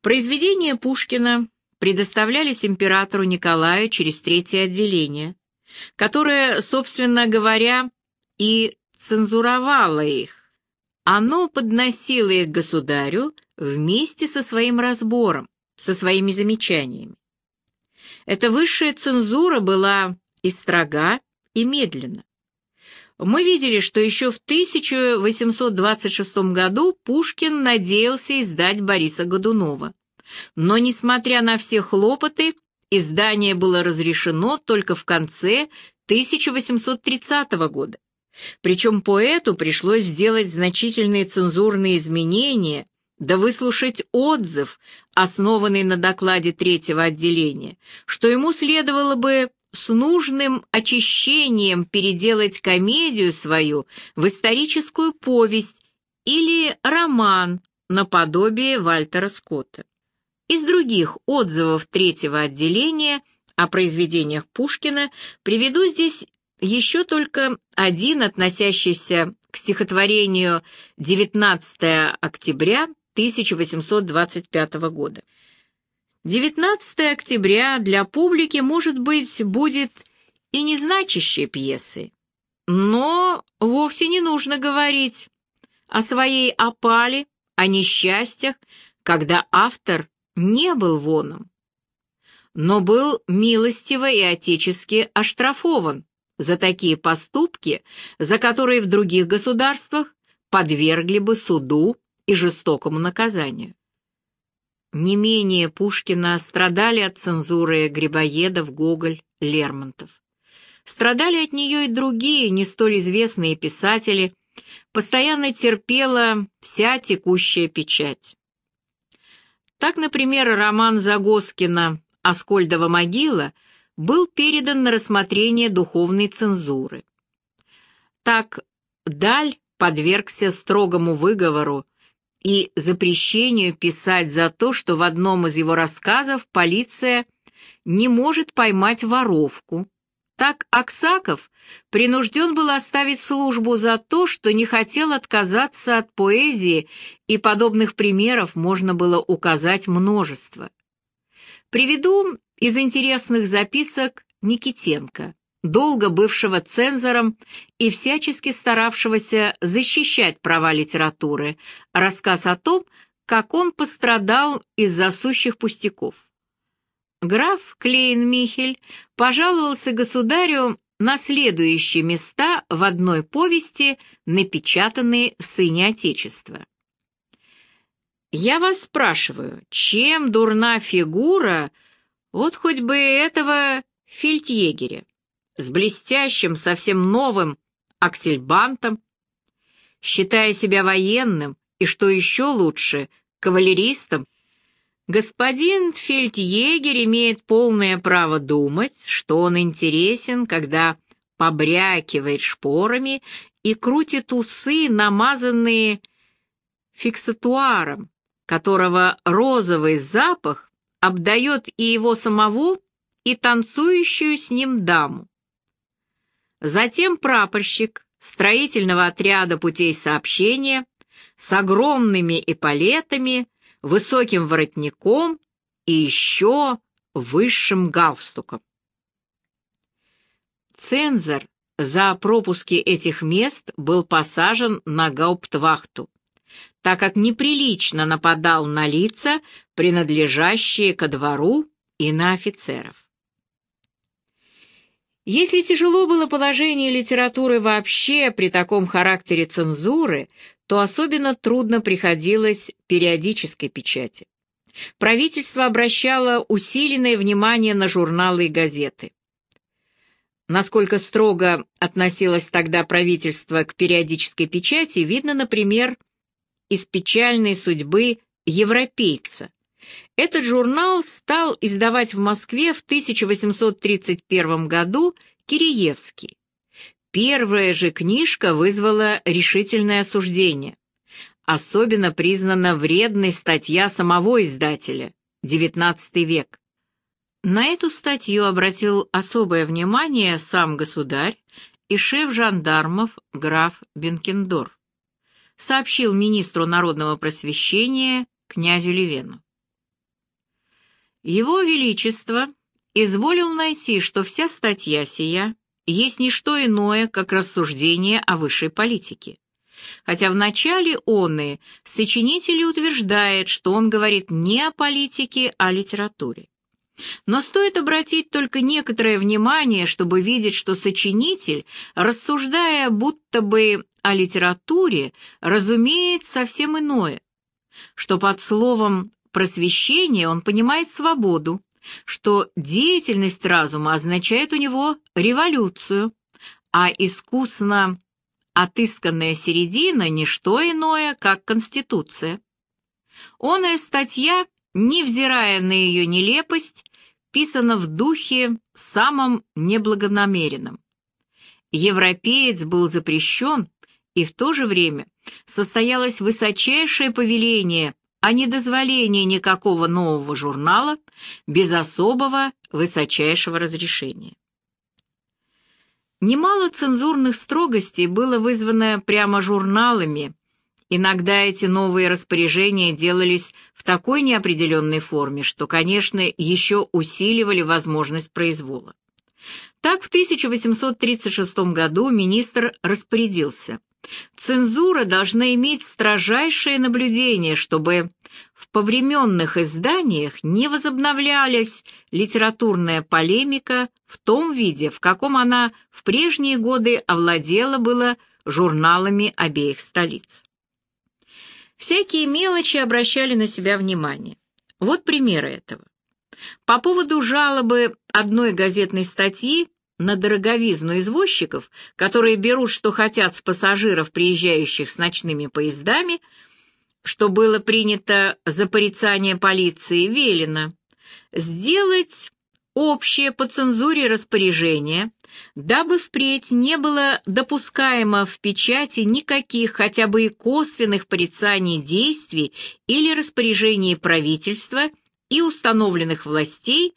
Произведения Пушкина предоставлялись императору Николаю через третье отделение, которое, собственно говоря, и цензуровало их. Оно подносило их государю вместе со своим разбором, со своими замечаниями. Эта высшая цензура была и строга, и медленна. Мы видели, что еще в 1826 году Пушкин надеялся издать Бориса Годунова. Но, несмотря на все хлопоты, издание было разрешено только в конце 1830 года. Причем поэту пришлось сделать значительные цензурные изменения, да выслушать отзыв, основанный на докладе третьего отделения, что ему следовало бы с нужным очищением переделать комедию свою в историческую повесть или роман наподобие Вальтера Скотта. Из других отзывов третьего отделения о произведениях Пушкина приведу здесь еще только один, относящийся к стихотворению «19 октября 1825 года». 19 октября для публики, может быть, будет и незначащей пьесой, но вовсе не нужно говорить о своей опале, о несчастьях, когда автор не был воном, но был милостиво и отечески оштрафован за такие поступки, за которые в других государствах подвергли бы суду и жестокому наказанию. Не менее Пушкина страдали от цензуры Грибоедов, Гоголь, Лермонтов. Страдали от нее и другие, не столь известные писатели, постоянно терпела вся текущая печать. Так, например, роман Загоскина «Аскольдова могила» был передан на рассмотрение духовной цензуры. Так Даль подвергся строгому выговору и запрещению писать за то, что в одном из его рассказов полиция не может поймать воровку. Так Аксаков принужден был оставить службу за то, что не хотел отказаться от поэзии, и подобных примеров можно было указать множество. Приведу из интересных записок Никитенко долго бывшего цензором и всячески старавшегося защищать права литературы, рассказ о том, как он пострадал из-за сущих пустяков. Граф Клейн-Михель пожаловался государю на следующие места в одной повести, напечатанной в «Сыне Отечества». «Я вас спрашиваю, чем дурна фигура вот хоть бы этого фельдъегеря?» С блестящим, совсем новым аксельбантом, считая себя военным и, что еще лучше, кавалеристом, господин фельдъегер имеет полное право думать, что он интересен, когда побрякивает шпорами и крутит усы, намазанные фиксатуаром, которого розовый запах обдает и его самого, и танцующую с ним даму. Затем прапорщик строительного отряда путей сообщения с огромными эполетами, высоким воротником и еще высшим галстуком. Цензор за пропуски этих мест был посажен на гауптвахту, так как неприлично нападал на лица, принадлежащие ко двору и на офицеров. Если тяжело было положение литературы вообще при таком характере цензуры, то особенно трудно приходилось периодической печати. Правительство обращало усиленное внимание на журналы и газеты. Насколько строго относилось тогда правительство к периодической печати, видно, например, из печальной судьбы «Европейца», этот журнал стал издавать в Москве в 1831 году Киреевский. Первая же книжка вызвала решительное осуждение. Особенно признана вредной статья самого издателя «XIX век». На эту статью обратил особое внимание сам государь и шеф жандармов граф Бенкендорф. Сообщил министру народного просвещения князю Левену. Его Величество изволил найти, что вся статья сия есть не что иное, как рассуждение о высшей политике. Хотя в начале он и сочинитель утверждает, что он говорит не о политике, а о литературе. Но стоит обратить только некоторое внимание, чтобы видеть, что сочинитель, рассуждая будто бы о литературе, разумеет совсем иное, что под словом «просвещение» он понимает свободу, что деятельность разума означает у него революцию, а искусно отысканная середина – не что иное, как Конституция. Оная статья, невзирая на ее нелепость, писана в духе самом неблагонамеренном. Европеец был запрещен, и в то же время состоялось высочайшее повеление о недозволении никакого нового журнала без особого высочайшего разрешения. Немало цензурных строгостей было вызвано прямо журналами. Иногда эти новые распоряжения делались в такой неопределенной форме, что, конечно, еще усиливали возможность произвола. Так в 1836 году министр распорядился Цензура должна иметь строжайшее наблюдение, чтобы в повременных изданиях не возобновлялась литературная полемика в том виде, в каком она в прежние годы овладела было журналами обеих столиц. Всякие мелочи обращали на себя внимание. Вот примеры этого. По поводу жалобы одной газетной статьи на дороговизну извозчиков, которые берут, что хотят с пассажиров, приезжающих с ночными поездами, что было принято за порицание полиции, велено сделать общее по цензуре распоряжение, дабы впредь не было допускаемо в печати никаких хотя бы и косвенных порицаний действий или распоряжений правительства и установленных властей,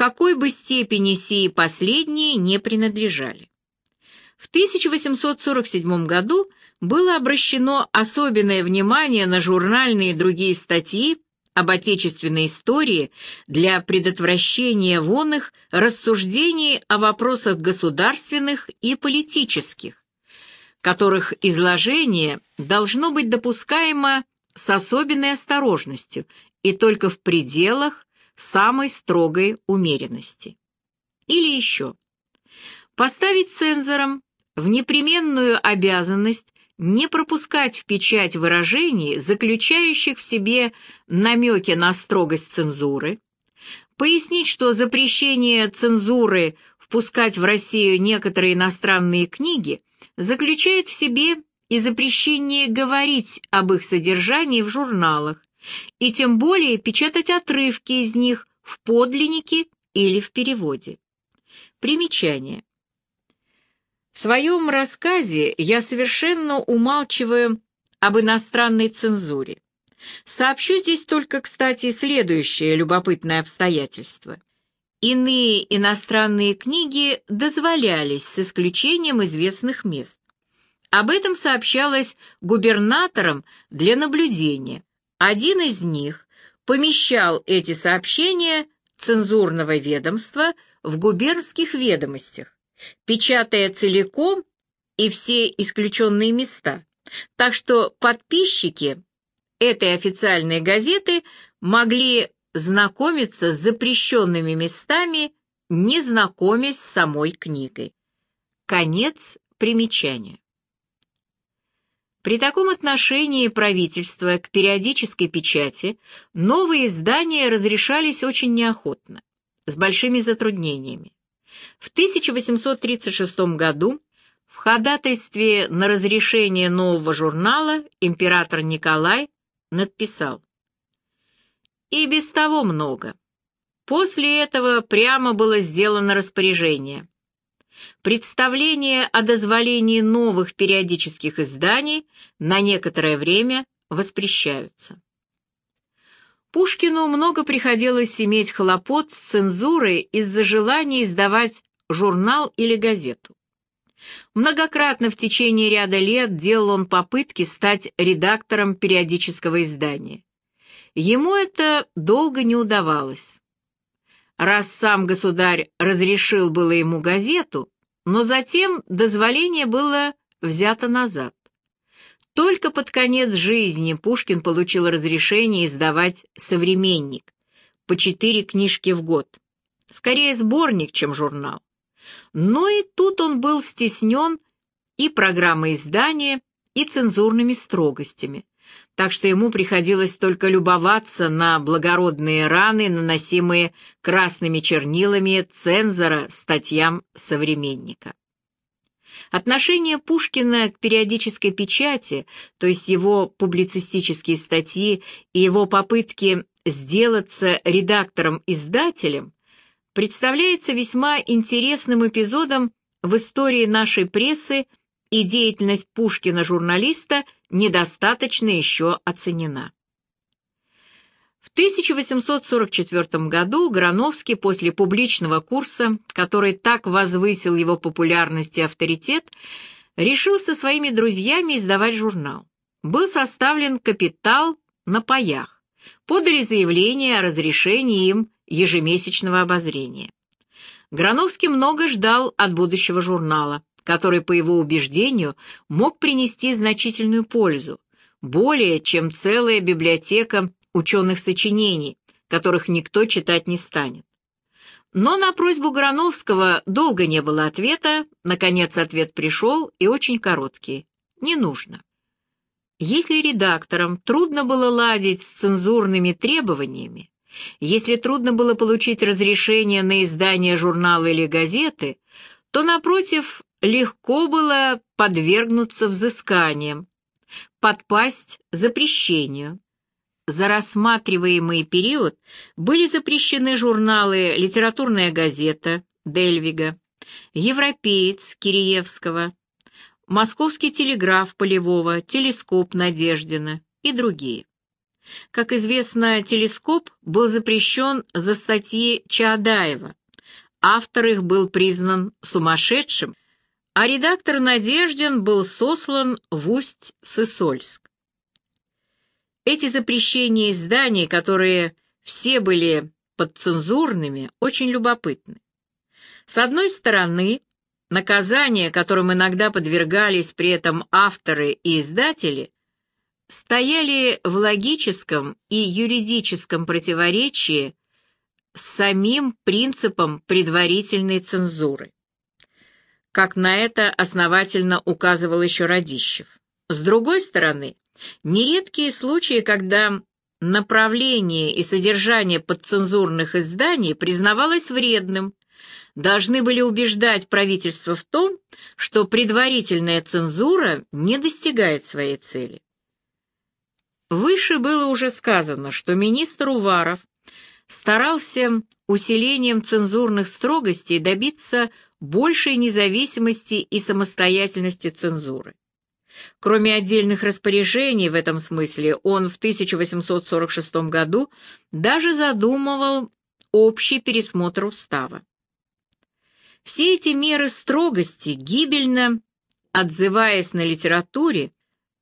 какой бы степени сии последние не принадлежали. В 1847 году было обращено особенное внимание на журнальные и другие статьи об отечественной истории для предотвращения вонных рассуждений о вопросах государственных и политических, которых изложение должно быть допускаемо с особенной осторожностью и только в пределах самой строгой умеренности. Или еще. Поставить цензором в непременную обязанность не пропускать в печать выражений, заключающих в себе намеки на строгость цензуры, пояснить, что запрещение цензуры впускать в Россию некоторые иностранные книги заключает в себе и запрещение говорить об их содержании в журналах, и тем более печатать отрывки из них в подлиннике или в переводе. Примечание. В своем рассказе я совершенно умалчиваю об иностранной цензуре. Сообщу здесь только, кстати, следующее любопытное обстоятельство. Иные иностранные книги дозволялись с исключением известных мест. Об этом сообщалось губернаторам для наблюдения, один из них помещал эти сообщения цензурного ведомства в губернских ведомостях, печатая целиком и все исключенные места. Так что подписчики этой официальной газеты могли знакомиться с запрещенными местами, не знакомясь с самой книгой. Конец примечания. При таком отношении правительства к периодической печати новые издания разрешались очень неохотно, с большими затруднениями. В 1836 году в ходатайстве на разрешение нового журнала император Николай надписал «И без того много». После этого прямо было сделано распоряжение представление о дозволении новых периодических изданий на некоторое время воспрещаются. Пушкину много приходилось иметь хлопот с цензурой из-за желания издавать журнал или газету. Многократно в течение ряда лет делал он попытки стать редактором периодического издания. Ему это долго не удавалось. раз сам государь разрешил было ему газету, но затем дозволение было взято назад. Только под конец жизни Пушкин получил разрешение издавать «Современник» по четыре книжки в год. Скорее сборник, чем журнал. Но и тут он был стеснен и программой издания, и цензурными строгостями, так что ему приходилось только любоваться на благородные раны, наносимые красными чернилами цензора статьям «Современника». Отношение Пушкина к периодической печати, то есть его публицистические статьи и его попытки сделаться редактором-издателем, представляется весьма интересным эпизодом в истории нашей прессы, и деятельность Пушкина-журналиста недостаточно еще оценена. В 1844 году Грановский после публичного курса, который так возвысил его популярность и авторитет, решил со своими друзьями издавать журнал. Был составлен капитал на паях. Подали заявление о разрешении им ежемесячного обозрения. Грановский много ждал от будущего журнала, который, по его убеждению, мог принести значительную пользу, более чем целая библиотека ученых сочинений, которых никто читать не станет. Но на просьбу Грановского долго не было ответа, наконец ответ пришел и очень короткий. Не нужно. Если редакторам трудно было ладить с цензурными требованиями, если трудно было получить разрешение на издание журнала или газеты, то, напротив, легко было подвергнуться взысканиям, подпасть запрещению. За рассматриваемый период были запрещены журналы «Литературная газета» Дельвига, «Европеец» Киреевского, «Московский телеграф» Полевого, «Телескоп» Надеждина и другие. Как известно, «Телескоп» был запрещен за статьи Чаадаева. Автор их был признан сумасшедшим, а редактор Надеждин был сослан в Усть-Сысольск. Эти запрещения изданий, которые все были подцензурными, очень любопытны. С одной стороны, наказания, которым иногда подвергались при этом авторы и издатели, стояли в логическом и юридическом противоречии с самим принципом предварительной цензуры. Как на это основательно указывал еще Радищев. С другой стороны, Нередкие случаи, когда направление и содержание подцензурных изданий признавалось вредным, должны были убеждать правительство в том, что предварительная цензура не достигает своей цели. Выше было уже сказано, что министр Уваров старался усилением цензурных строгостей добиться большей независимости и самостоятельности цензуры. Кроме отдельных распоряжений в этом смысле, он в 1846 году даже задумывал общий пересмотр устава. Все эти меры строгости, гибельно отзываясь на литературе,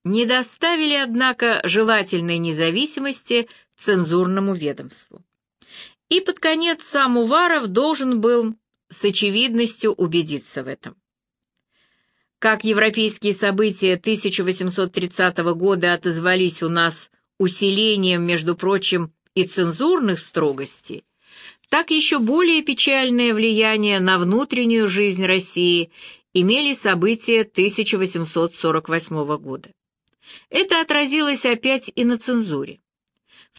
не доставили, однако, желательной независимости цензурному ведомству. И под конец сам Уваров должен был с очевидностью убедиться в этом. Как европейские события 1830 года отозвались у нас усилением, между прочим, и цензурных строгостей, так еще более печальное влияние на внутреннюю жизнь России имели события 1848 года. Это отразилось опять и на цензуре.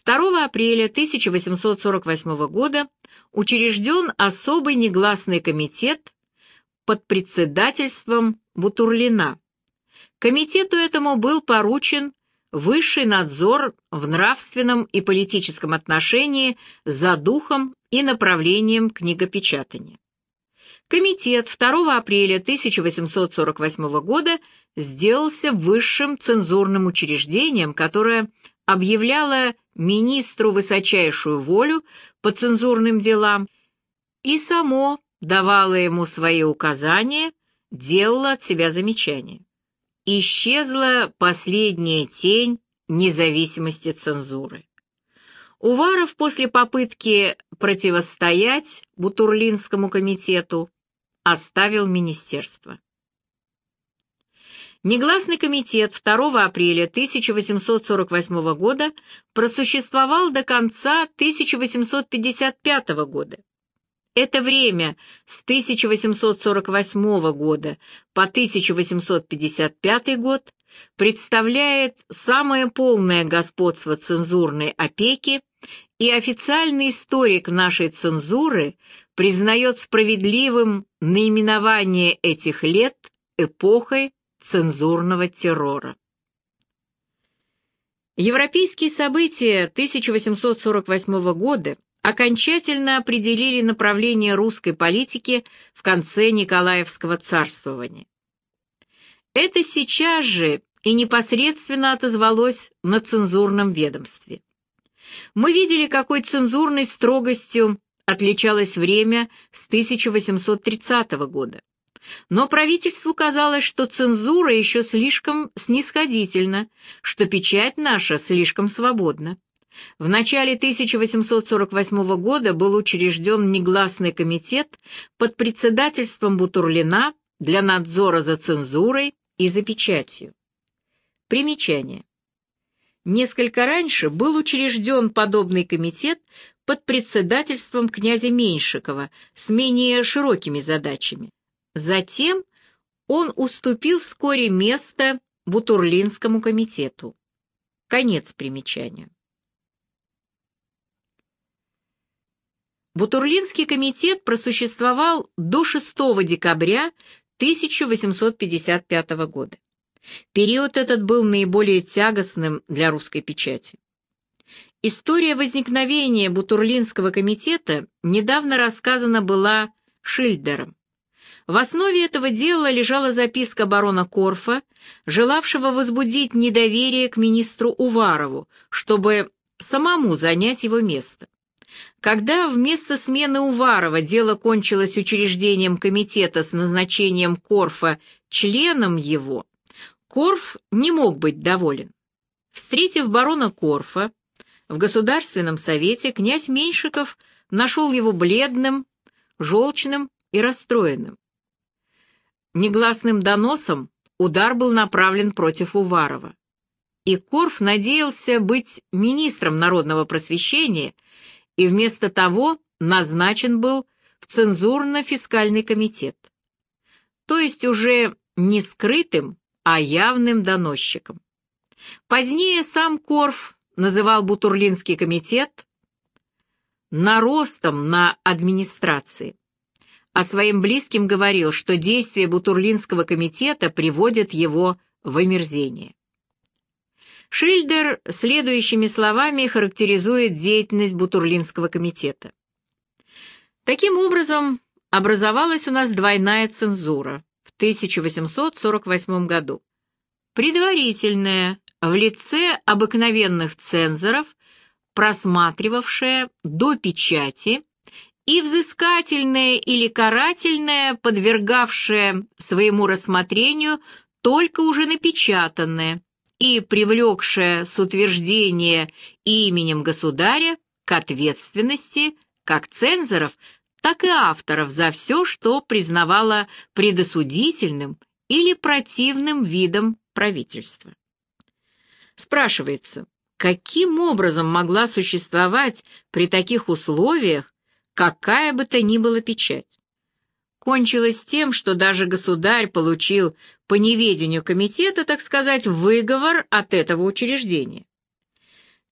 2 апреля 1848 года учрежден особый негласный комитет под председательством Бутурлина. Комитету этому был поручен высший надзор в нравственном и политическом отношении за духом и направлением книгопечатания. Комитет 2 апреля 1848 года сделался высшим цензурным учреждением, которое объявляло министру высочайшую волю по цензурным делам и само давала ему свои указания, делала от себя замечания. Исчезла последняя тень независимости цензуры. Уваров после попытки противостоять Бутурлинскому комитету оставил министерство. Негласный комитет 2 апреля 1848 года просуществовал до конца 1855 года. Это время с 1848 года по 1855 год представляет самое полное господство цензурной опеки, и официальный историк нашей цензуры признает справедливым наименование этих лет эпохой цензурного террора. Европейские события 1848 года окончательно определили направление русской политики в конце Николаевского царствования. Это сейчас же и непосредственно отозвалось на цензурном ведомстве. Мы видели, какой цензурной строгостью отличалось время с 1830 года. Но правительству казалось, что цензура еще слишком снисходительна, что печать наша слишком свободна. В начале 1848 года был учрежден негласный комитет под председательством Бутурлина для надзора за цензурой и за печатью. Примечание. Несколько раньше был учрежден подобный комитет под председательством князя Меньшикова с менее широкими задачами. Затем он уступил вскоре место Бутурлинскому комитету. Конец примечания. Бутурлинский комитет просуществовал до 6 декабря 1855 года. Период этот был наиболее тягостным для русской печати. История возникновения Бутурлинского комитета недавно рассказана была Шильдером. В основе этого дела лежала записка барона Корфа, желавшего возбудить недоверие к министру Уварову, чтобы самому занять его место. Когда вместо смены Уварова дело кончилось учреждением комитета с назначением Корфа членом его, Корф не мог быть доволен. Встретив барона Корфа в Государственном совете, князь Меньшиков нашел его бледным, желчным и расстроенным. Негласным доносом удар был направлен против Уварова. И Корф надеялся быть министром народного просвещения и вместо того назначен был в цензурно-фискальный комитет. То есть уже не скрытым, а явным доносчиком. Позднее сам Корф называл Бутурлинский комитет наростом на администрации, а своим близким говорил, что действия Бутурлинского комитета приводят его в омерзение. Шильдер следующими словами характеризует деятельность Бутурлинского комитета. Таким образом, образовалась у нас двойная цензура в 1848 году. Предварительная, в лице обыкновенных цензоров, просматривавшая до печати, и взыскательная или карательная, подвергавшая своему рассмотрению только уже напечатанное, и привлекшая с утверждения именем государя к ответственности как цензоров, так и авторов за все, что признавала предосудительным или противным видом правительства. Спрашивается, каким образом могла существовать при таких условиях какая бы то ни была печать? кончилось тем, что даже государь получил по неведению комитета, так сказать, выговор от этого учреждения.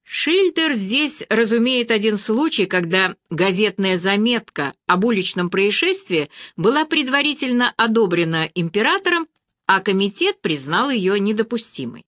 Шильдер здесь разумеет один случай, когда газетная заметка об уличном происшествии была предварительно одобрена императором, а комитет признал ее недопустимой.